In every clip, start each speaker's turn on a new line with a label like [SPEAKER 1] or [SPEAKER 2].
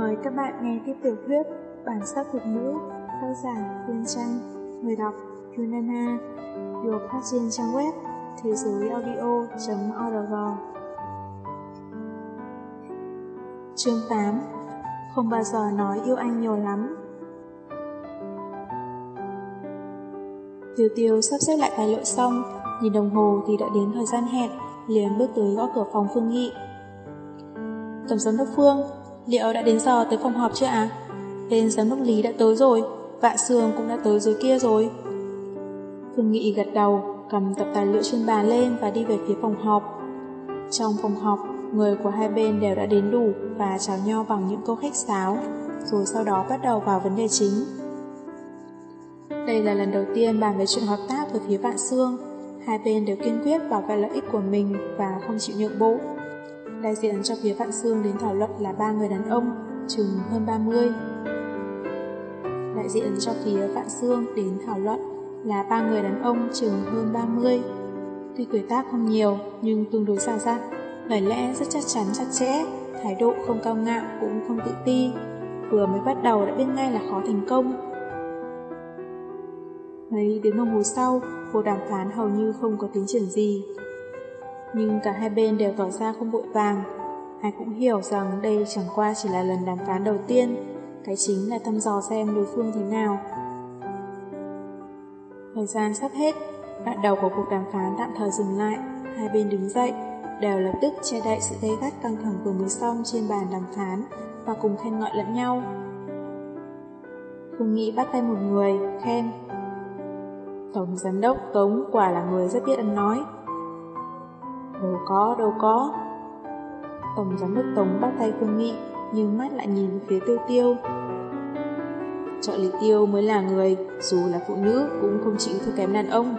[SPEAKER 1] Mời các bạn nghe tiếp tiểu thuyết Bản sắc thuộc nữ, tác giả Quyên Tranh, người đọc Yunana, được phát trên trang web thế giới audio.org. Chương 8 Không bao giờ nói yêu anh nhiều lắm Tiêu tiêu sắp xếp lại tài liệu xong, nhìn đồng hồ thì đã đến thời gian hẹn, liền bước tới gõ cửa phòng Phương Nghị. Tổng giám đốc Phương, liệu đã đến giờ tới phòng họp chưa ạ? À? Bên giám đốc Lý đã tới rồi, Vạn Sương cũng đã tới dưới kia rồi. Phương Nghị gật đầu, cầm tập tài liệu trên bàn lên và đi về phía phòng họp. Trong phòng họp, người của hai bên đều đã đến đủ và chào nhau bằng những câu khách sáo, rồi sau đó bắt đầu vào vấn đề chính. Đây là lần đầu tiên bàn về chuyện hợp tác với phía Vạn Sương. Hai bên đều kiên quyết bảo vệ lợi ích của mình và không chịu nhượng bộ. Đại diện cho phía Vạn Sương đến thảo luận là ba người đàn ông, chừng hơn 30. Đại diện cho phía Vạn Sương đến thảo luận là ba người đàn ông chừng hơn 30. Tuy tuổi tác không nhiều, nhưng tương đối xa dặn, lời lẽ rất chắc chắn chặt chẽ, thái độ không cao ngạo cũng không tự ti. Vừa mới bắt đầu đã biết ngay là khó thành công, Mấy tiếng đồng hồ sau, cuộc đàm phán hầu như không có tiến triển gì. Nhưng cả hai bên đều tỏ ra không vội vàng. Ai cũng hiểu rằng đây chẳng qua chỉ là lần đàm phán đầu tiên, cái chính là thăm dò xem đối phương thế nào. Thời gian sắp hết, đoạn đầu của cuộc đàm phán tạm thời dừng lại, hai bên đứng dậy, đều lập tức che đậy sự gây gắt căng thẳng vừa mới xong trên bàn đàm phán và cùng khen ngợi lẫn nhau. Phương Nghĩ bắt tay một người, khen Tổng giám đốc Tống quả là người rất biết ăn nói. Có, đâu có. Tổng giám đốc Tống bắt tay Phương Nghị, nhưng mắt lại nhìn phía tiêu tiêu. Trợ lý tiêu mới là người, dù là phụ nữ cũng không chịu thua kém đàn ông.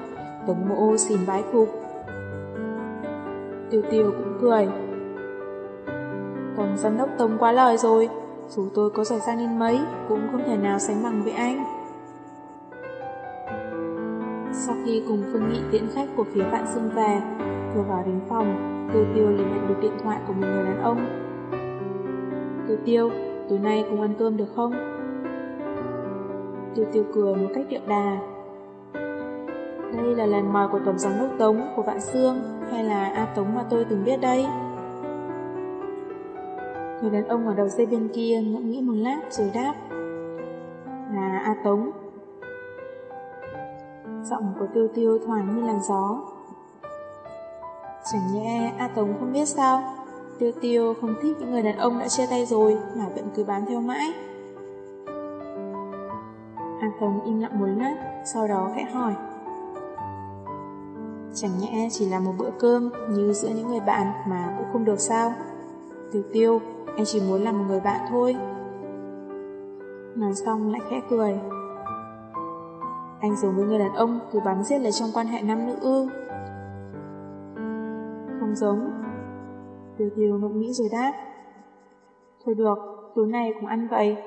[SPEAKER 1] Tống mộ xin bái phục. Tiêu tiêu cũng cười. Tổng giám đốc Tống quá lời rồi, dù tôi có giỏi sang đến mấy, cũng không thể nào sánh bằng với anh. Sau khi cùng Phương Nghị tiễn khách của phía Vạn Sương về, vừa vào đến phòng, Tiêu Tiêu liền nhận được điện thoại của một người đàn ông. Tiêu Tiêu, tối nay cùng ăn cơm được không? Tiêu Tiêu cười một cách điệu đà. Đây là lần mời của Tổng giám đốc Tống của Vạn Sương hay là A Tống mà tôi từng biết đây? Người đàn ông ở đầu dây bên kia ngẫm nghĩ một lát rồi đáp. Là A Tống. Giọng của tiêu tiêu thoảng như làn gió. Chẳng nhẽ A Tống không biết sao? Tiêu tiêu không thích những người đàn ông đã chia tay rồi mà vẫn cứ bám theo mãi. A Tống im lặng một lát, sau đó khẽ hỏi. Chẳng nhẽ chỉ là một bữa cơm như giữa những người bạn mà cũng không được sao? Tiêu tiêu, anh chỉ muốn làm một người bạn thôi. Nói xong lại khẽ cười. Anh giống với người đàn ông cứ bám giết lấy trong quan hệ nam nữ ư. Không giống. Tiêu tiêu ngẫm nghĩ rồi đáp. Thôi được, tối nay cũng ăn vậy.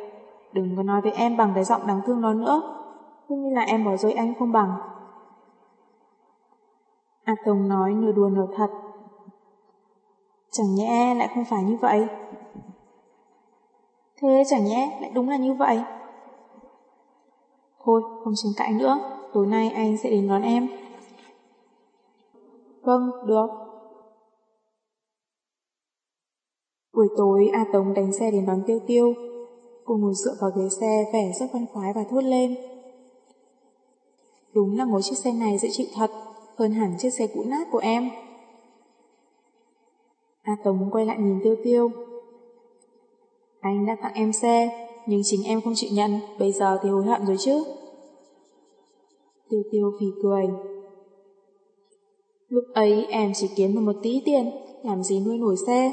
[SPEAKER 1] Đừng có nói với em bằng cái giọng đáng thương đó nữa. Cứ như là em bỏ rơi anh không bằng. A Tông nói nửa đùa nửa thật. Chẳng nhẽ lại không phải như vậy. Thế chẳng nhẽ lại đúng là như vậy. Thôi, không tranh cãi nữa, tối nay anh sẽ đến đón em. Vâng, được. Buổi tối, A Tống đánh xe đến đón Tiêu Tiêu. Cô ngồi dựa vào ghế xe vẻ rất văn khoái và thốt lên. Đúng là ngồi chiếc xe này dễ chịu thật, hơn hẳn chiếc xe cũ nát của em. A Tống quay lại nhìn Tiêu Tiêu. Anh đã tặng em xe, nhưng chính em không chịu nhận, bây giờ thì hối hận rồi chứ. Tiêu tiêu phì cười. Lúc ấy em chỉ kiếm được một tí tiền, làm gì nuôi nổi xe.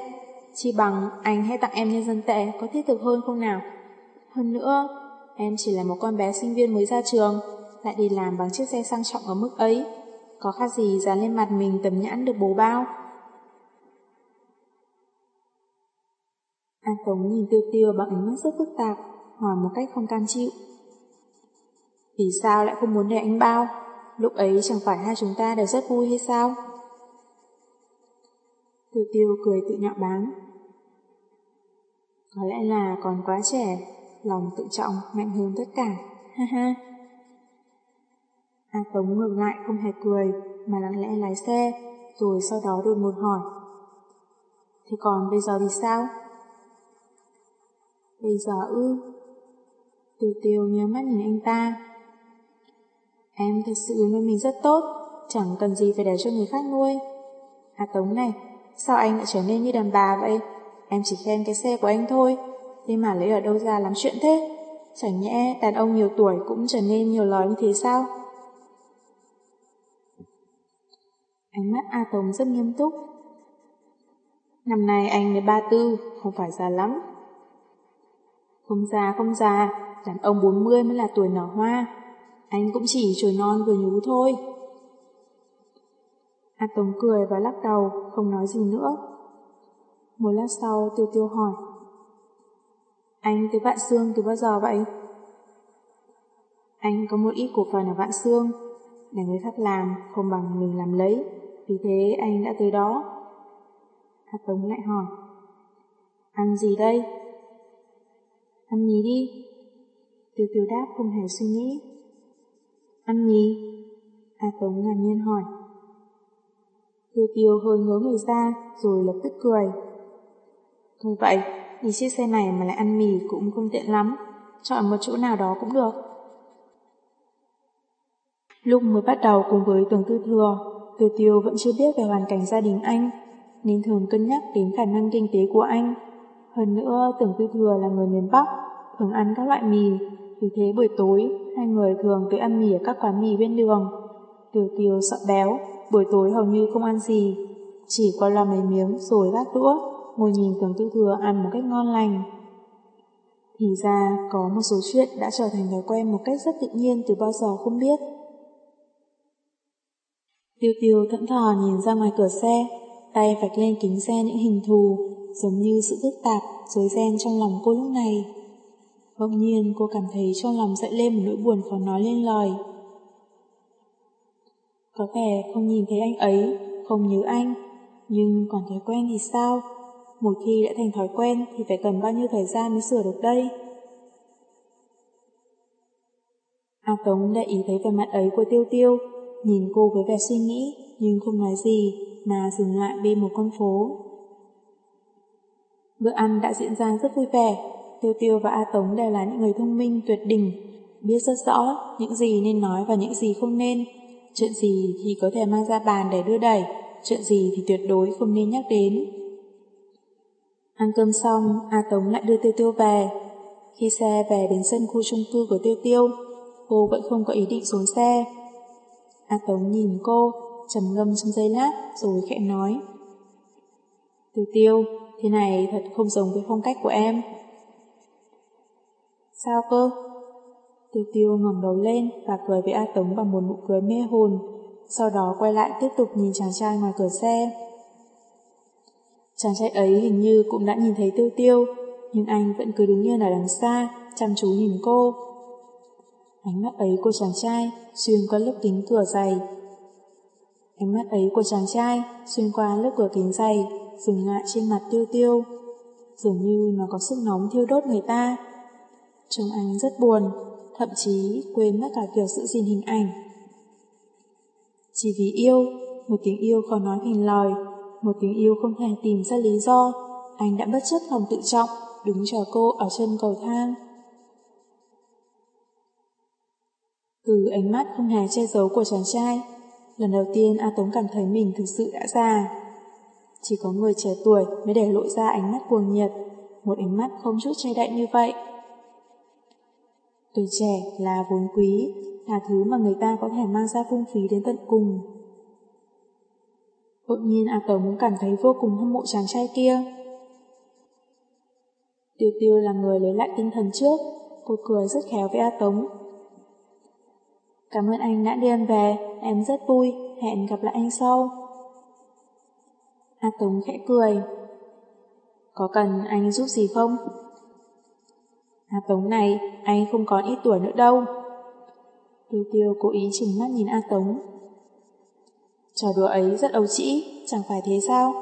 [SPEAKER 1] Chỉ bằng anh hãy tặng em nhân dân tệ có thiết thực hơn không nào. Hơn nữa, em chỉ là một con bé sinh viên mới ra trường, lại đi làm bằng chiếc xe sang trọng ở mức ấy. Có khác gì dán lên mặt mình tầm nhãn được bố bao. An Tống nhìn tiêu tiêu bằng ánh mắt rất phức tạp, hỏi một cách không cam chịu. Vì sao lại không muốn để anh bao? Lúc ấy chẳng phải hai chúng ta đều rất vui hay sao? Tiêu tiêu cười tự nhạo báng. Có lẽ là còn quá trẻ, lòng tự trọng mạnh hơn tất cả, ha ha. A Tống ngược lại không hề cười, mà lặng lẽ lái xe, rồi sau đó đột ngột hỏi. Thế còn bây giờ thì sao? Bây giờ ư? Tiêu tiêu nhớ mắt nhìn anh ta. Em thật sự nuôi mình rất tốt, chẳng cần gì phải để cho người khác nuôi. A Tống này, sao anh lại trở nên như đàn bà vậy? Em chỉ khen cái xe của anh thôi, nhưng mà lấy ở đâu ra làm chuyện thế? Chẳng nhẽ đàn ông nhiều tuổi cũng trở nên nhiều lời như thế sao? Ánh mắt A Tống rất nghiêm túc. Năm nay anh mới ba tư, không phải già lắm. Không già, không già, đàn ông 40 mới là tuổi nở hoa. Anh cũng chỉ trời non vừa nhú thôi. A Tống cười và lắc đầu, không nói gì nữa. Một lát sau, Tiêu Tiêu hỏi. Anh tới Vạn Sương từ bao giờ vậy? Anh có một ít cổ phần ở Vạn Sương, để người khác làm không bằng mình làm lấy, vì thế anh đã tới đó. A Tống lại hỏi. Ăn gì đây? Ăn mì đi. Tiêu Tiêu đáp không hề suy nghĩ. Ăn mì? A Tống ngạc nhiên hỏi. Tiêu Tiêu hơi ngớ người ra rồi lập tức cười. Thôi vậy, đi chiếc xe này mà lại ăn mì cũng không tiện lắm. Chọn một chỗ nào đó cũng được. Lúc mới bắt đầu cùng với Tưởng Tư Thừa, Tiêu Tiêu vẫn chưa biết về hoàn cảnh gia đình anh, nên thường cân nhắc đến khả năng kinh tế của anh. Hơn nữa, Tưởng Tư Thừa là người miền Bắc, thường ăn các loại mì, vì thế buổi tối, hai người thường tới ăn mì ở các quán mì bên đường. Tiêu Tiêu sợ béo, buổi tối hầu như không ăn gì, chỉ qua loa mấy miếng rồi gác đũa, ngồi nhìn Tưởng Tư Thừa ăn một cách ngon lành. Thì ra, có một số chuyện đã trở thành thói quen một cách rất tự nhiên từ bao giờ không biết. Tiêu tiêu thẫn thờ nhìn ra ngoài cửa xe, tay vạch lên kính xe những hình thù, giống như sự phức tạp, rối ren trong lòng cô lúc này. Bỗng nhiên cô cảm thấy trong lòng dậy lên một nỗi buồn khó nói lên lời. Có vẻ không nhìn thấy anh ấy, không nhớ anh, nhưng còn thói quen thì sao? Một khi đã thành thói quen thì phải cần bao nhiêu thời gian mới sửa được đây? A Tống đã ý thấy vẻ mặt ấy của Tiêu Tiêu, nhìn cô với vẻ suy nghĩ nhưng không nói gì mà dừng lại bên một con phố. Bữa ăn đã diễn ra rất vui vẻ, Tiêu Tiêu và A Tống đều là những người thông minh tuyệt đỉnh, biết rất rõ những gì nên nói và những gì không nên. Chuyện gì thì có thể mang ra bàn để đưa đẩy, chuyện gì thì tuyệt đối không nên nhắc đến. Ăn cơm xong, A Tống lại đưa Tiêu Tiêu về. Khi xe về đến sân khu chung cư của Tiêu Tiêu, cô vẫn không có ý định xuống xe. A Tống nhìn cô, trầm ngâm trong giây lát rồi khẽ nói. Tiêu Tiêu, thế này thật không giống với phong cách của em. Sao cơ? Tiêu Tiêu ngẩng đầu lên và cười với A Tống bằng một nụ cười mê hồn, sau đó quay lại tiếp tục nhìn chàng trai ngoài cửa xe. Chàng trai ấy hình như cũng đã nhìn thấy Tiêu Tiêu, nhưng anh vẫn cứ đứng yên ở đằng xa, chăm chú nhìn cô. Ánh mắt ấy của chàng trai xuyên qua lớp kính cửa dày. Ánh mắt ấy của chàng trai xuyên qua lớp cửa kính dày, dừng lại trên mặt Tiêu Tiêu. Dường như nó có sức nóng thiêu đốt người ta. Trông anh rất buồn, thậm chí quên mất cả việc giữ gìn hình ảnh. Chỉ vì yêu, một tiếng yêu khó nói thành lời, một tiếng yêu không thể tìm ra lý do, anh đã bất chấp lòng tự trọng, đứng chờ cô ở chân cầu thang. Từ ánh mắt không hề che giấu của chàng trai, lần đầu tiên A Tống cảm thấy mình thực sự đã già. Chỉ có người trẻ tuổi mới để lộ ra ánh mắt cuồng nhiệt, một ánh mắt không chút che đậy như vậy. Tuổi trẻ là vốn quý, là thứ mà người ta có thể mang ra phung phí đến tận cùng. Đột nhiên A Tống cảm thấy vô cùng hâm mộ chàng trai kia. Tiêu tiêu là người lấy lại tinh thần trước, cô cười rất khéo với A Tống. Cảm ơn anh đã đi ăn về, em rất vui, hẹn gặp lại anh sau. A Tống khẽ cười. Có cần anh giúp gì không? A Tống này, anh không còn ít tuổi nữa đâu. Tiêu tiêu cố ý chừng mắt nhìn A Tống. Trò đùa ấy rất ấu trĩ, chẳng phải thế sao?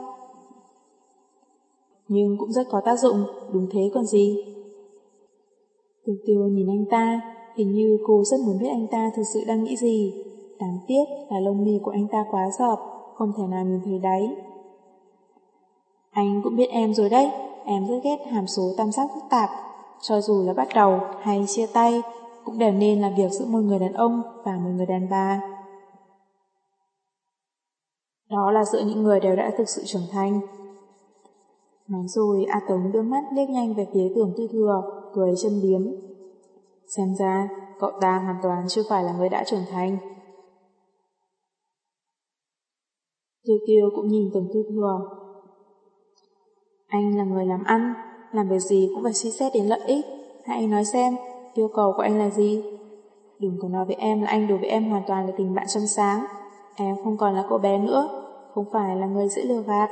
[SPEAKER 1] Nhưng cũng rất có tác dụng, đúng thế còn gì. Tiêu tiêu nhìn anh ta, hình như cô rất muốn biết anh ta thực sự đang nghĩ gì. Đáng tiếc là lông mi của anh ta quá giọt, không thể nào nhìn thấy đáy. Anh cũng biết em rồi đấy, em rất ghét hàm số tam giác phức tạp. Cho dù là bắt đầu hay chia tay, cũng đều nên là việc giữa một người đàn ông và một người đàn bà. Đó là giữa những người đều đã thực sự trưởng thành. Nói rồi, A Tống đưa mắt liếc nhanh về phía tưởng tư thừa, cười chân biếm. Xem ra, cậu ta hoàn toàn chưa phải là người đã trưởng thành. Tiêu tiêu cũng nhìn tưởng tư thừa. Anh là người làm ăn, làm việc gì cũng phải suy xét đến lợi ích. Hãy nói xem, yêu cầu của anh là gì? Đừng có nói với em là anh đối với em hoàn toàn là tình bạn trong sáng. Em không còn là cô bé nữa, không phải là người dễ lừa gạt.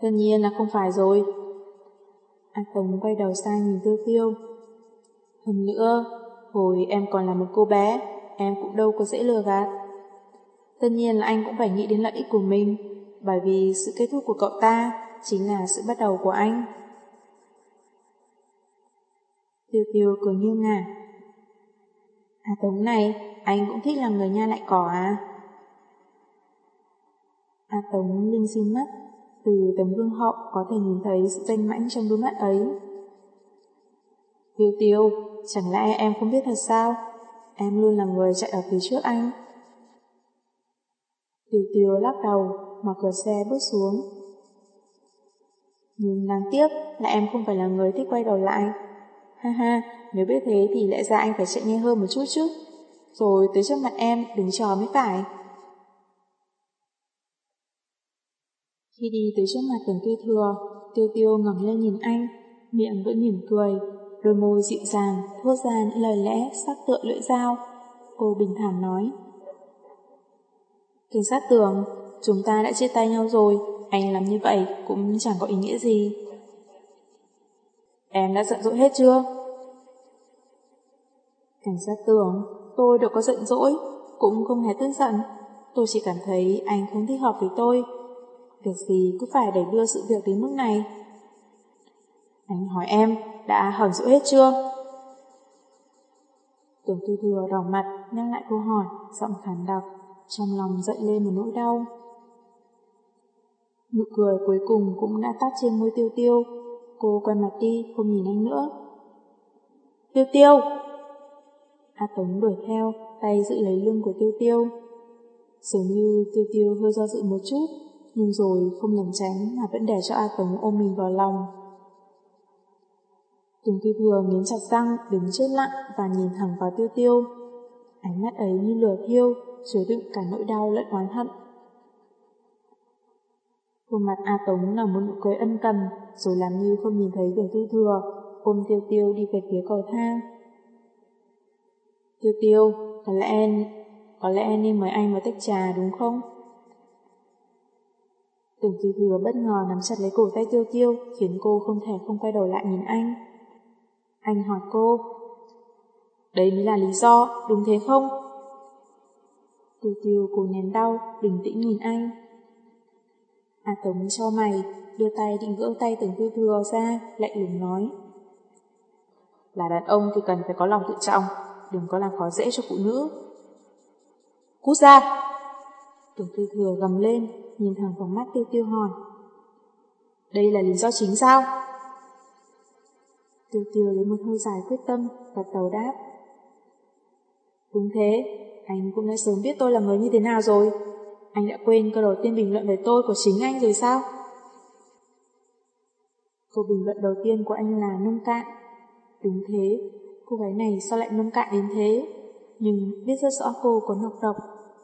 [SPEAKER 1] Tất nhiên là không phải rồi. Anh Tống quay đầu sang nhìn Tiêu Tiêu. Hơn nữa, hồi em còn là một cô bé, em cũng đâu có dễ lừa gạt. Tất nhiên là anh cũng phải nghĩ đến lợi ích của mình, bởi vì sự kết thúc của cậu ta chính là sự bắt đầu của anh. Tiêu Tiêu cười nghiêng ngả. À Tống này, anh cũng thích làm người nha lại cỏ à? A Tống linh xin mắt, từ tấm gương hậu có thể nhìn thấy sự danh mãnh trong đôi mắt ấy. Tiêu tiêu, chẳng lẽ em không biết thật sao? Em luôn là người chạy ở phía trước anh. Tiêu tiêu lắc đầu, mở cửa xe bước xuống. Nhưng đáng tiếc là em không phải là người thích quay đầu lại. Ha ha, nếu biết thế thì lẽ ra anh phải chạy nhanh hơn một chút chứ. Rồi tới trước mặt em đứng chờ mới phải. Khi đi tới trước mặt tưởng tư thừa, tiêu tiêu ngẩng lên nhìn anh, miệng vẫn mỉm cười, đôi môi dịu dàng, thốt ra những lời lẽ sắc tựa lưỡi dao. Cô bình thản nói. Cảnh sát tưởng, chúng ta đã chia tay nhau rồi, anh làm như vậy cũng chẳng có ý nghĩa gì. Em đã giận dỗi hết chưa? Cảnh sát tưởng, tôi đâu có giận dỗi, cũng không hề tức giận. Tôi chỉ cảm thấy anh không thích hợp với tôi, Việc gì cứ phải đẩy đưa sự việc đến mức này Anh hỏi em Đã hờn dỗi hết chưa Tưởng tư thừa đỏ mặt Nhắc lại câu hỏi Giọng khàn đặc Trong lòng dậy lên một nỗi đau Nụ cười cuối cùng cũng đã tắt trên môi tiêu tiêu Cô quay mặt đi Không nhìn anh nữa Tiêu tiêu A Tống đuổi theo Tay giữ lấy lưng của tiêu tiêu Dường như tiêu tiêu hơi do dự một chút nhưng rồi không lẩn tránh mà vẫn để cho A Tống ôm mình vào lòng. Tùng Tư vừa nghiến chặt răng, đứng chết lặng và nhìn thẳng vào Tiêu Tiêu. Ánh mắt ấy như lửa thiêu, chứa đựng cả nỗi đau lẫn oán hận. Khuôn mặt A Tống là một nụ cười ân cần, rồi làm như không nhìn thấy Tùng Tư Thừa, ôm Tiêu Tiêu đi về phía cầu thang. Tiêu Tiêu, có lẽ có lẽ nên mời anh vào tách trà đúng không? Tưởng Tư Thừa bất ngờ nắm chặt lấy cổ tay Tiêu Tiêu, khiến cô không thể không quay đầu lại nhìn anh. Anh hỏi cô, Đấy mới là lý do, đúng thế không? Tiêu Tiêu cố nén đau, bình tĩnh nhìn anh. A Tống cho mày, đưa tay định gỡ tay Tưởng Tư Thừa ra, lạnh lùng nói. Là đàn ông thì cần phải có lòng tự trọng, đừng có làm khó dễ cho phụ nữ. Cút ra! Tưởng Tư Thừa gầm lên, nhìn thẳng vào mắt tiêu tiêu hỏi. Đây là lý do chính sao? Tiêu tiêu lấy một hơi dài quyết tâm, và tàu đáp. Đúng thế, anh cũng đã sớm biết tôi là người như thế nào rồi. Anh đã quên câu đầu tiên bình luận về tôi của chính anh rồi sao? Câu bình luận đầu tiên của anh là nông cạn. Đúng thế, cô gái này sao lại nông cạn đến thế? Nhưng biết rất rõ cô có nọc độc,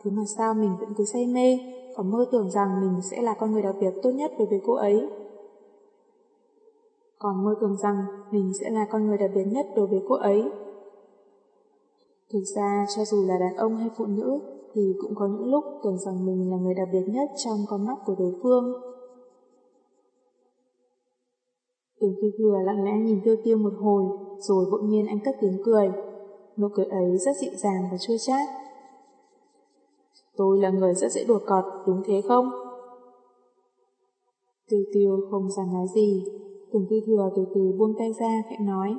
[SPEAKER 1] thế mà sao mình vẫn cứ say mê, và mơ tưởng rằng mình sẽ là con người đặc biệt tốt nhất đối với cô ấy. Còn mơ tưởng rằng mình sẽ là con người đặc biệt nhất đối với cô ấy. Thực ra, cho dù là đàn ông hay phụ nữ, thì cũng có những lúc tưởng rằng mình là người đặc biệt nhất trong con mắt của đối phương. Tưởng tư thừa lặng lẽ nhìn tiêu tiêu một hồi, rồi bỗng nhiên anh cất tiếng cười. Nụ cười ấy rất dịu dàng và chua chát. Tôi là người rất dễ đùa cọt, đúng thế không? Tiêu tiêu không dám nói gì, Tưởng tư thừa từ từ buông tay ra khẽ nói.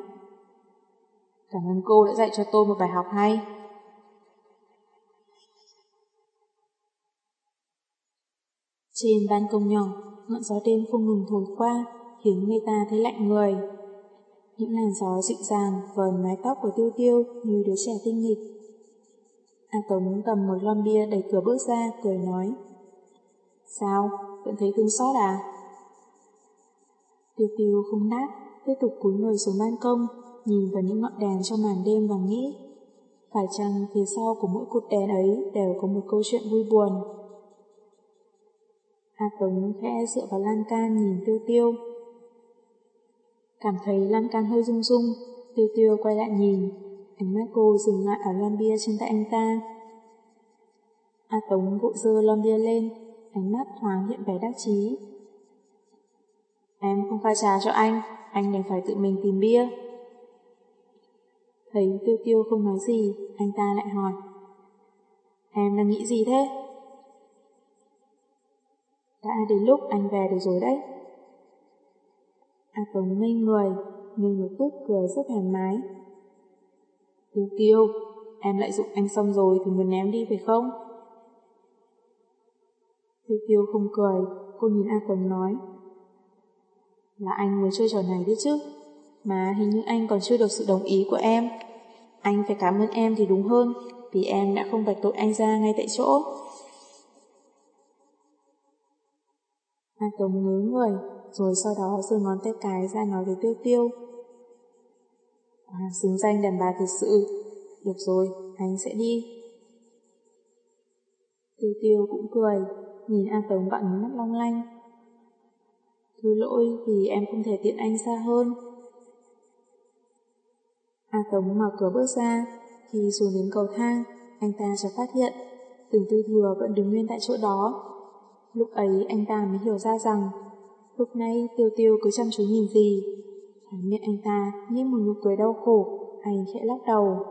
[SPEAKER 1] Cảm ơn cô đã dạy cho tôi một bài học hay. Trên ban công nhỏ, ngọn gió đêm không ngừng thổi qua, khiến người ta thấy lạnh người. Những làn gió dịu dàng vờn mái tóc của tiêu tiêu như đứa trẻ tinh nghịch. A Tống cầm một lon bia đẩy cửa bước ra, cười nói. Sao, vẫn thấy thương xót à? Tiêu tiêu không đáp, tiếp tục cúi người xuống ban công, nhìn vào những ngọn đèn trong màn đêm và nghĩ. Phải chăng phía sau của mỗi cột đèn ấy đều có một câu chuyện vui buồn? A Tống khẽ dựa vào lan can nhìn tiêu tiêu. Cảm thấy lan can hơi rung rung, tiêu tiêu quay lại nhìn, ánh mắt cô dừng lại ở lon bia trên tay anh ta. A Tống vội dơ lon bia lên, ánh mắt thoáng hiện vẻ đắc chí. Em không pha trà cho anh, anh đành phải tự mình tìm bia. Thấy tiêu tiêu không nói gì, anh ta lại hỏi. Em đang nghĩ gì thế? Đã đến lúc anh về được rồi đấy. À, A Tống ngây người, nhưng một tức cười rất thoải mái. Tiêu tiêu, em lại dụng anh xong rồi thì muốn ném đi phải không? Tiêu tiêu không cười, cô nhìn A Tống nói. Là anh muốn chơi trò này đấy chứ, mà hình như anh còn chưa được sự đồng ý của em. Anh phải cảm ơn em thì đúng hơn, vì em đã không vạch tội anh ra ngay tại chỗ. Tống ngớ người, rồi sau đó giơ ngón tay cái ra nói với Tiêu Tiêu. À, xứng danh đàn bà thật sự. Được rồi, anh sẽ đi. Tiêu Tiêu cũng cười, nhìn A Tống bận mắt long lanh. Thứ lỗi vì em không thể tiện anh xa hơn. A Tống mở cửa bước ra, khi xuống đến cầu thang, anh ta chợt phát hiện, từng tư thừa vẫn đứng nguyên tại chỗ đó. Lúc ấy anh ta mới hiểu ra rằng, lúc nay tiêu tiêu cứ chăm chú nhìn gì. Khóe miệng anh ta như một nụ cười đau khổ, anh khẽ lắc đầu.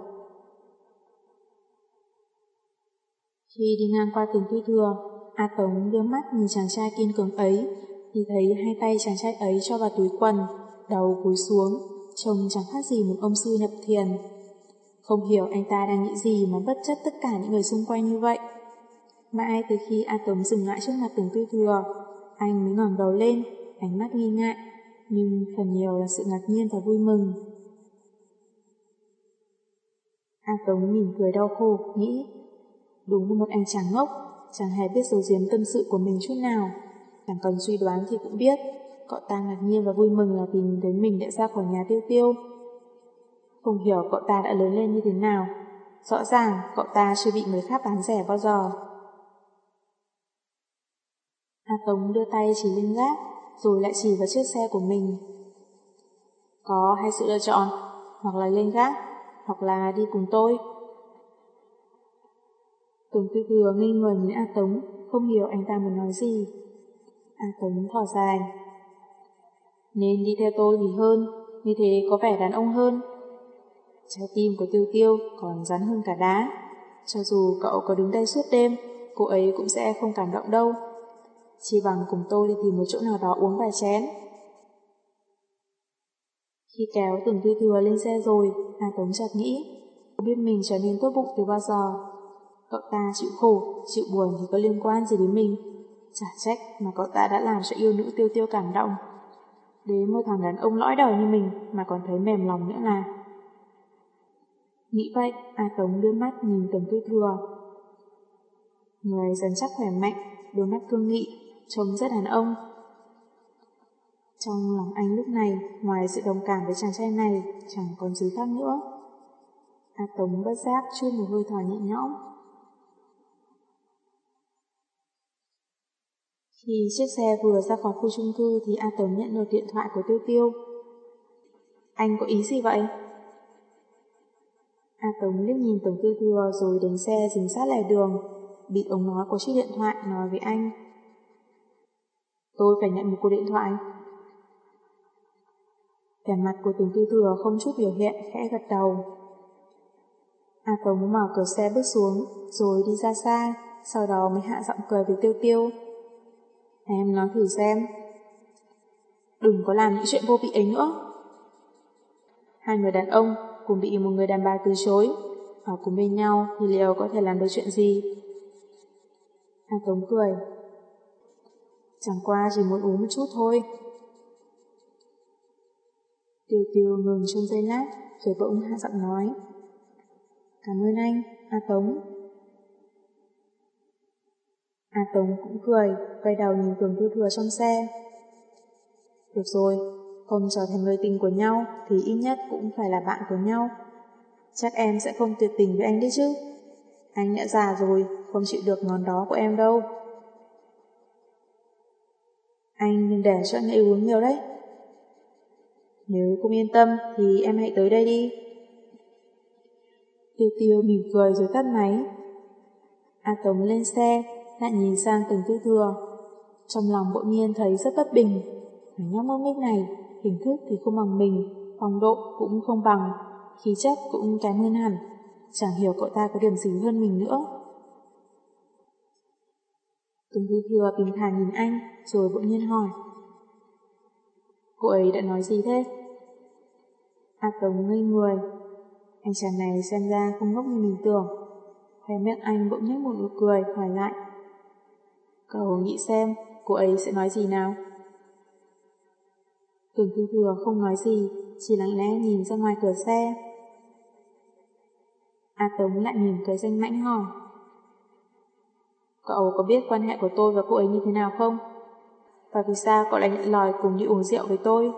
[SPEAKER 1] Khi đi ngang qua tỉnh tư thừa, A Tống đưa mắt nhìn chàng trai kiên cường ấy, thì thấy hai tay chàng trai ấy cho vào túi quần, đầu cúi xuống, trông chẳng khác gì một ông sư nhập thiền. Không hiểu anh ta đang nghĩ gì mà bất chấp tất cả những người xung quanh như vậy. Mãi từ khi A Tống dừng lại trước mặt từng tư thừa, anh mới ngẩng đầu lên, ánh mắt nghi ngại, nhưng phần nhiều là sự ngạc nhiên và vui mừng. A Tống nhìn cười đau khổ, nghĩ, đúng là một anh chàng ngốc, chẳng hề biết dấu diếm tâm sự của mình chút nào. Chẳng cần suy đoán thì cũng biết, cậu ta ngạc nhiên và vui mừng là vì nhìn thấy mình đã ra khỏi nhà tiêu tiêu. Không hiểu cậu ta đã lớn lên như thế nào, rõ ràng cậu ta chưa bị người khác bán rẻ bao giờ. A Tống đưa tay chỉ lên gác, rồi lại chỉ vào chiếc xe của mình. Có hai sự lựa chọn, hoặc là lên gác, hoặc là đi cùng tôi. Tống tư thừa ngây người nhìn A Tống, không hiểu anh ta muốn nói gì. A Tống thở dài. Nên đi theo tôi thì hơn, như thế có vẻ đàn ông hơn. Trái tim của tiêu tiêu còn rắn hơn cả đá. Cho dù cậu có đứng đây suốt đêm, cô ấy cũng sẽ không cảm động đâu. Chỉ bằng cùng tôi đi tìm một chỗ nào đó uống vài chén. Khi kéo từng tư thừa lên xe rồi, Hà Tống chợt nghĩ, không biết mình trở nên tốt bụng từ bao giờ. Cậu ta chịu khổ, chịu buồn thì có liên quan gì đến mình. Chả trách mà cậu ta đã làm cho yêu nữ tiêu tiêu cảm động. Đến một thằng đàn ông lõi đời như mình mà còn thấy mềm lòng nữa là. Nghĩ vậy, A Tống đưa mắt nhìn Tần Tư Thừa. Người dần chắc khỏe mạnh, đôi mắt cương nghị, trông rất đàn ông. Trong lòng anh lúc này, ngoài sự đồng cảm với chàng trai này, chẳng còn gì khác nữa. A Tống bất giác chui một hơi thở nhẹ nhõm. Khi chiếc xe vừa ra khỏi khu chung cư thì A Tống nhận được điện thoại của Tiêu Tiêu. Anh có ý gì vậy? A Tống liếc nhìn Tổng Tư Thừa rồi đánh xe dừng sát lề đường, bị ống nói của chiếc điện thoại nói với anh. Tôi phải nhận một cuộc điện thoại. Vẻ mặt của tướng Tư Thừa không chút biểu hiện, khẽ gật đầu. A Tống mở cửa xe bước xuống, rồi đi ra xa, sau đó mới hạ giọng cười với Tiêu Tiêu. Em nói thử xem, Đừng có làm những chuyện vô vị ấy nữa. Hai người đàn ông cùng bị một người đàn bà từ chối. Ở cùng bên nhau thì liệu có thể làm được chuyện gì? A Tống cười. Chẳng qua chỉ muốn uống một chút thôi. Tiêu tiêu ngừng trong giây lát, rồi bỗng hạ giọng nói. Cảm ơn anh, A Tống. A Tống cũng cười, quay đầu nhìn Cường Tư Thừa trong xe. Được rồi, không trở thành người tình của nhau thì ít nhất cũng phải là bạn của nhau. Chắc em sẽ không tuyệt tình với anh đấy chứ. Anh đã già rồi, không chịu được ngón đó của em đâu. Anh đừng để cho anh ấy uống nhiều đấy. Nếu không yên tâm thì em hãy tới đây đi. Tiêu tiêu mỉm cười rồi tắt máy. A Tống lên xe, lại nhìn sang từng tư thừa. Trong lòng bỗng nhiên thấy rất bất bình. Người nhóc mông mít này, hình thức thì không bằng mình, phong độ cũng không bằng, khí chất cũng kém hơn hẳn. Chẳng hiểu cậu ta có điểm gì hơn mình nữa. Từng thư thừa bình thản nhìn anh, rồi bỗng nhiên hỏi. Cô ấy đã nói gì thế? A Tống ngây người. Anh chàng này xem ra không ngốc như mình tưởng. Khoe miệng anh bỗng nhếch một nụ cười, hỏi lại. Cậu nghĩ xem, cô ấy sẽ nói gì nào? tường thư Thừa không nói gì, chỉ lặng lẽ nhìn ra ngoài cửa xe. A Tống lại nhìn cười danh mãnh hỏi. Cậu có biết quan hệ của tôi và cô ấy như thế nào không? Và vì sao cậu lại nhận lời cùng đi uống rượu với tôi?